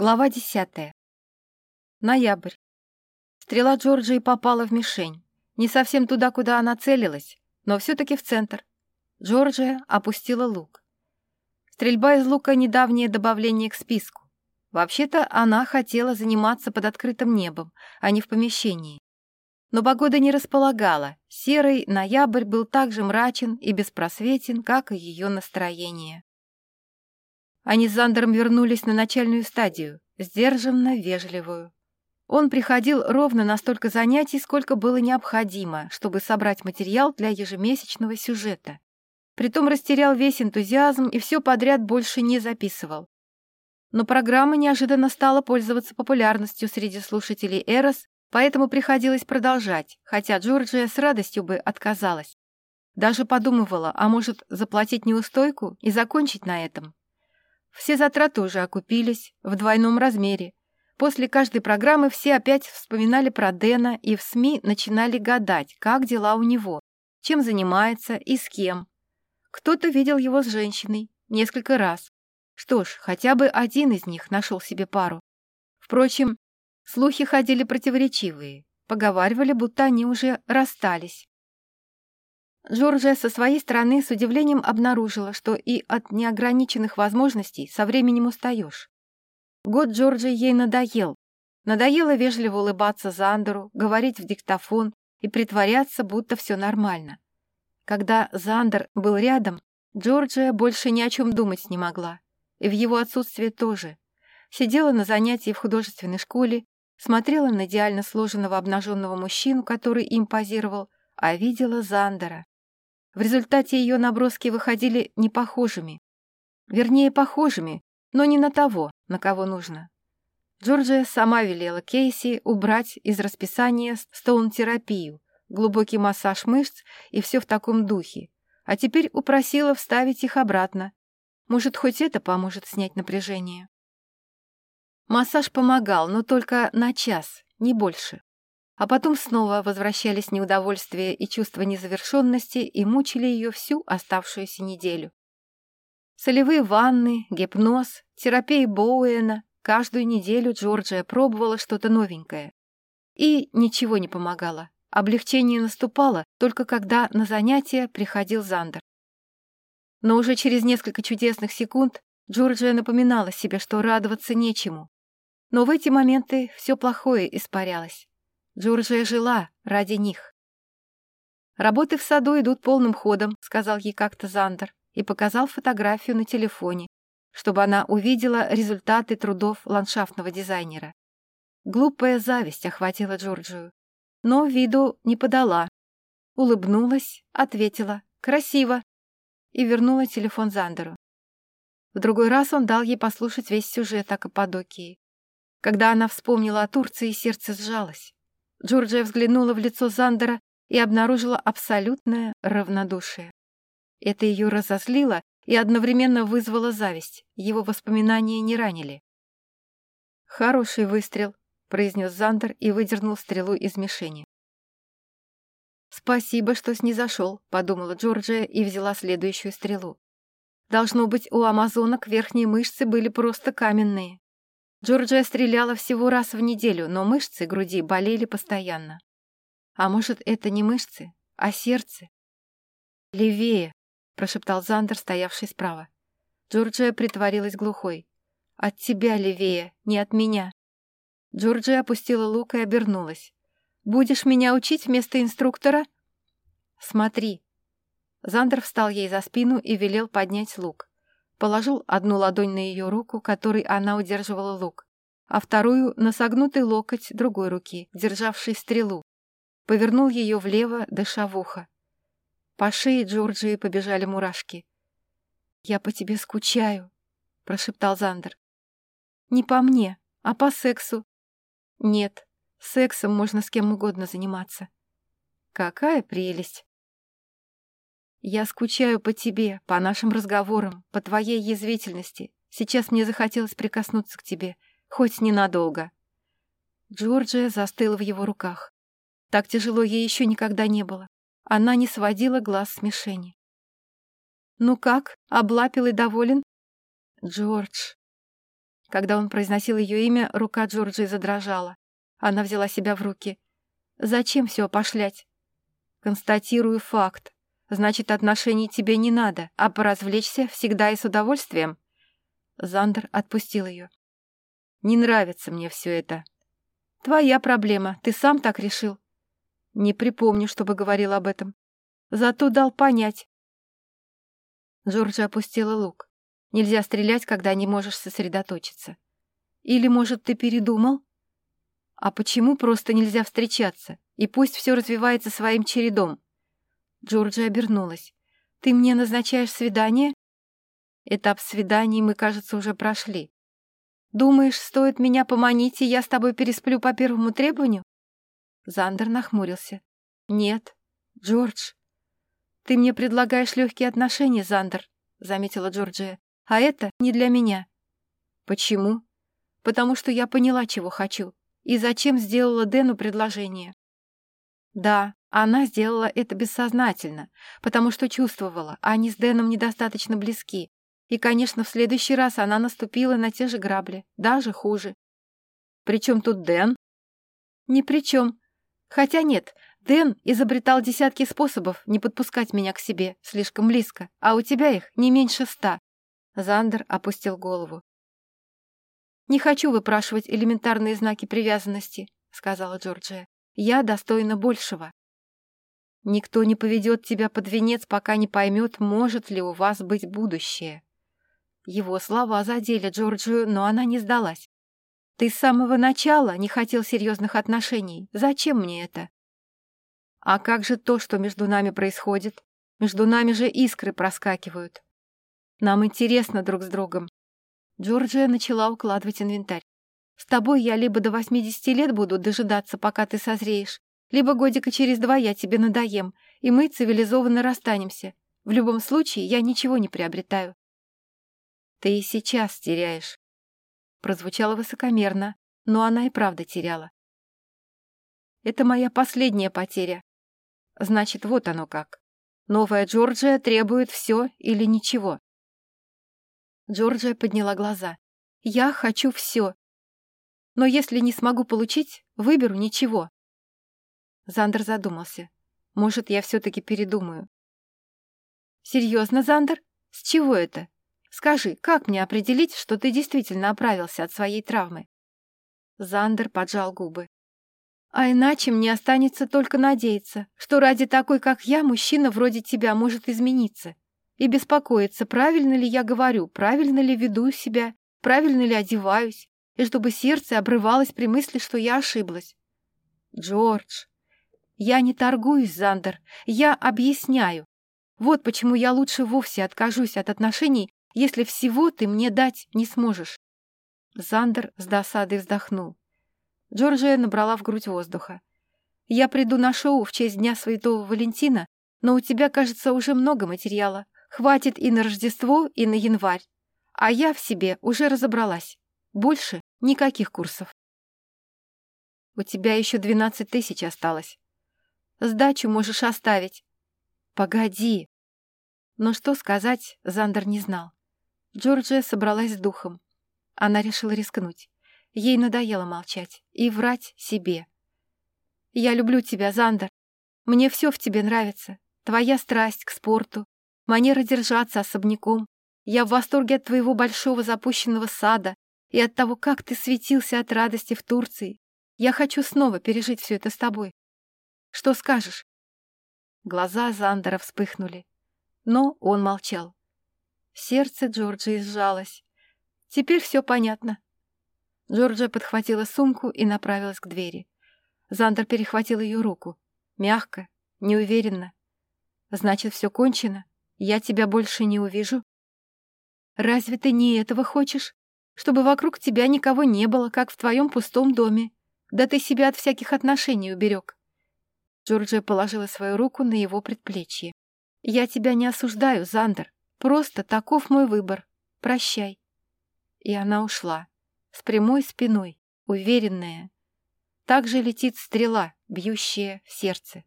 Глава десятая. Ноябрь. Стрела Джорджии попала в мишень. Не совсем туда, куда она целилась, но все-таки в центр. Джорджия опустила лук. Стрельба из лука — недавнее добавление к списку. Вообще-то она хотела заниматься под открытым небом, а не в помещении. Но погода не располагала. Серый ноябрь был так же мрачен и беспросветен, как и ее настроение. Они с Зандером вернулись на начальную стадию, сдержанно вежливую. Он приходил ровно на столько занятий, сколько было необходимо, чтобы собрать материал для ежемесячного сюжета. Притом растерял весь энтузиазм и все подряд больше не записывал. Но программа неожиданно стала пользоваться популярностью среди слушателей Эрос, поэтому приходилось продолжать, хотя Джорджия с радостью бы отказалась. Даже подумывала, а может, заплатить неустойку и закончить на этом. Все затраты уже окупились в двойном размере. После каждой программы все опять вспоминали про Дэна и в СМИ начинали гадать, как дела у него, чем занимается и с кем. Кто-то видел его с женщиной несколько раз. Что ж, хотя бы один из них нашел себе пару. Впрочем, слухи ходили противоречивые. Поговаривали, будто они уже расстались. Джорджия со своей стороны с удивлением обнаружила, что и от неограниченных возможностей со временем устаешь. Год Джорджии ей надоел. Надоело вежливо улыбаться Зандеру, говорить в диктофон и притворяться, будто все нормально. Когда Зандер был рядом, Джорджия больше ни о чем думать не могла. И в его отсутствие тоже. Сидела на занятии в художественной школе, смотрела на идеально сложенного обнаженного мужчину, который им позировал, а видела Зандера. В результате ее наброски выходили непохожими. Вернее, похожими, но не на того, на кого нужно. Джорджия сама велела Кейси убрать из расписания стоун-терапию, глубокий массаж мышц и все в таком духе, а теперь упросила вставить их обратно. Может, хоть это поможет снять напряжение. Массаж помогал, но только на час, не больше. А потом снова возвращались неудовольствие и чувство незавершенности и мучили ее всю оставшуюся неделю. Солевые ванны, гипноз, терапия Боуэна. Каждую неделю Джорджия пробовала что-то новенькое. И ничего не помогало. Облегчение наступало только когда на занятия приходил Зандер. Но уже через несколько чудесных секунд Джорджия напоминала себе, что радоваться нечему. Но в эти моменты все плохое испарялось. Джорджия жила ради них. «Работы в саду идут полным ходом», — сказал ей как-то Зандер и показал фотографию на телефоне, чтобы она увидела результаты трудов ландшафтного дизайнера. Глупая зависть охватила Джорджию, но виду не подала. Улыбнулась, ответила «красиво» и вернула телефон Зандеру. В другой раз он дал ей послушать весь сюжет о Каппадокии. Когда она вспомнила о Турции, сердце сжалось. Джорджия взглянула в лицо Зандера и обнаружила абсолютное равнодушие. Это ее разозлило и одновременно вызвало зависть. Его воспоминания не ранили. «Хороший выстрел», — произнес Зандер и выдернул стрелу из мишени. «Спасибо, что снизошел», — подумала Джорджия и взяла следующую стрелу. Должно быть, у амазонок верхние мышцы были просто каменные. Джорджия стреляла всего раз в неделю, но мышцы груди болели постоянно. А может, это не мышцы, а сердце? «Левее!» — прошептал Зандер, стоявший справа. Джорджия притворилась глухой. «От тебя левее, не от меня!» Джорджия опустила лук и обернулась. «Будешь меня учить вместо инструктора?» «Смотри!» Зандер встал ей за спину и велел поднять лук положил одну ладонь на ее руку, которой она удерживала лук, а вторую — на согнутый локоть другой руки, державшей стрелу. Повернул ее влево, дыша в ухо. По шее Джорджии побежали мурашки. «Я по тебе скучаю», — прошептал Зандер. «Не по мне, а по сексу». «Нет, сексом можно с кем угодно заниматься». «Какая прелесть!» Я скучаю по тебе, по нашим разговорам, по твоей язвительности. Сейчас мне захотелось прикоснуться к тебе, хоть ненадолго». Джорджия застыла в его руках. Так тяжело ей еще никогда не было. Она не сводила глаз с мишени. «Ну как, облапил и доволен?» «Джордж». Когда он произносил ее имя, рука Джорджии задрожала. Она взяла себя в руки. «Зачем все опошлять?» «Констатирую факт. Значит, отношений тебе не надо, а поразвлечься всегда и с удовольствием?» Зандер отпустил ее. «Не нравится мне все это». «Твоя проблема. Ты сам так решил?» «Не припомню, чтобы говорил об этом. Зато дал понять». Джорджи опустила лук. Нельзя стрелять, когда не можешь сосредоточиться. Или, может, ты передумал? А почему просто нельзя встречаться? И пусть все развивается своим чередом. Джорджи обернулась. Ты мне назначаешь свидание? Этап свиданий мы, кажется, уже прошли. Думаешь, стоит меня поманить, и я с тобой пересплю по первому требованию? Зандер нахмурился. Нет, Джордж. Ты мне предлагаешь легкие отношения, Зандер, заметила Джорджия. А это не для меня. Почему? Потому что я поняла, чего хочу, и зачем сделала Дэну предложение. Да, она сделала это бессознательно, потому что чувствовала, они с Дэном недостаточно близки. И, конечно, в следующий раз она наступила на те же грабли, даже хуже. Причем тут Дэн? Ни при чем. Хотя нет, Дэн изобретал десятки способов не подпускать меня к себе слишком близко, а у тебя их не меньше ста. Зандер опустил голову. «Не хочу выпрашивать элементарные знаки привязанности», — сказала Джорджия. «Я достойна большего». «Никто не поведет тебя под венец, пока не поймет, может ли у вас быть будущее». Его слова задели Джорджию, но она не сдалась. «Ты с самого начала не хотел серьезных отношений. Зачем мне это?» «А как же то, что между нами происходит? Между нами же искры проскакивают. Нам интересно друг с другом. Джорджия начала укладывать инвентарь. С тобой я либо до 80 лет буду дожидаться, пока ты созреешь, либо годика через два я тебе надоем, и мы цивилизованно расстанемся. В любом случае я ничего не приобретаю. Ты и сейчас теряешь. Прозвучало высокомерно, но она и правда теряла. Это моя последняя потеря. Значит, вот оно как. Новая Джорджия требует все или ничего. Джорджия подняла глаза. «Я хочу все. Но если не смогу получить, выберу ничего». Зандер задумался. «Может, я все-таки передумаю». «Серьезно, Зандер? С чего это? Скажи, как мне определить, что ты действительно оправился от своей травмы?» Зандер поджал губы. «А иначе мне останется только надеяться, что ради такой, как я, мужчина вроде тебя может измениться и беспокоиться, правильно ли я говорю, правильно ли веду себя, правильно ли одеваюсь, и чтобы сердце обрывалось при мысли, что я ошиблась. Джордж, я не торгуюсь, Зандер, я объясняю. Вот почему я лучше вовсе откажусь от отношений, если всего ты мне дать не сможешь. Зандер с досадой вздохнул. Джорджия набрала в грудь воздуха. «Я приду на шоу в честь Дня Святого Валентина, но у тебя, кажется, уже много материала. Хватит и на Рождество, и на январь. А я в себе уже разобралась. Больше никаких курсов. У тебя еще двенадцать тысяч осталось. Сдачу можешь оставить. Погоди. Но что сказать, Зандер не знал. Джорджия собралась с духом. Она решила рискнуть. Ей надоело молчать и врать себе. «Я люблю тебя, Зандер. Мне все в тебе нравится. Твоя страсть к спорту, манера держаться особняком. Я в восторге от твоего большого запущенного сада и от того, как ты светился от радости в Турции. Я хочу снова пережить все это с тобой. Что скажешь?» Глаза Зандера вспыхнули, но он молчал. Сердце Джорджии сжалось. «Теперь все понятно». Джорджия подхватила сумку и направилась к двери. Зандер перехватил ее руку. Мягко, неуверенно. «Значит, все кончено?» Я тебя больше не увижу. Разве ты не этого хочешь? Чтобы вокруг тебя никого не было, как в твоем пустом доме. Да ты себя от всяких отношений уберег. Джорджия положила свою руку на его предплечье. «Я тебя не осуждаю, Зандер. Просто таков мой выбор. Прощай». И она ушла. С прямой спиной, уверенная. Так же летит стрела, бьющая в сердце.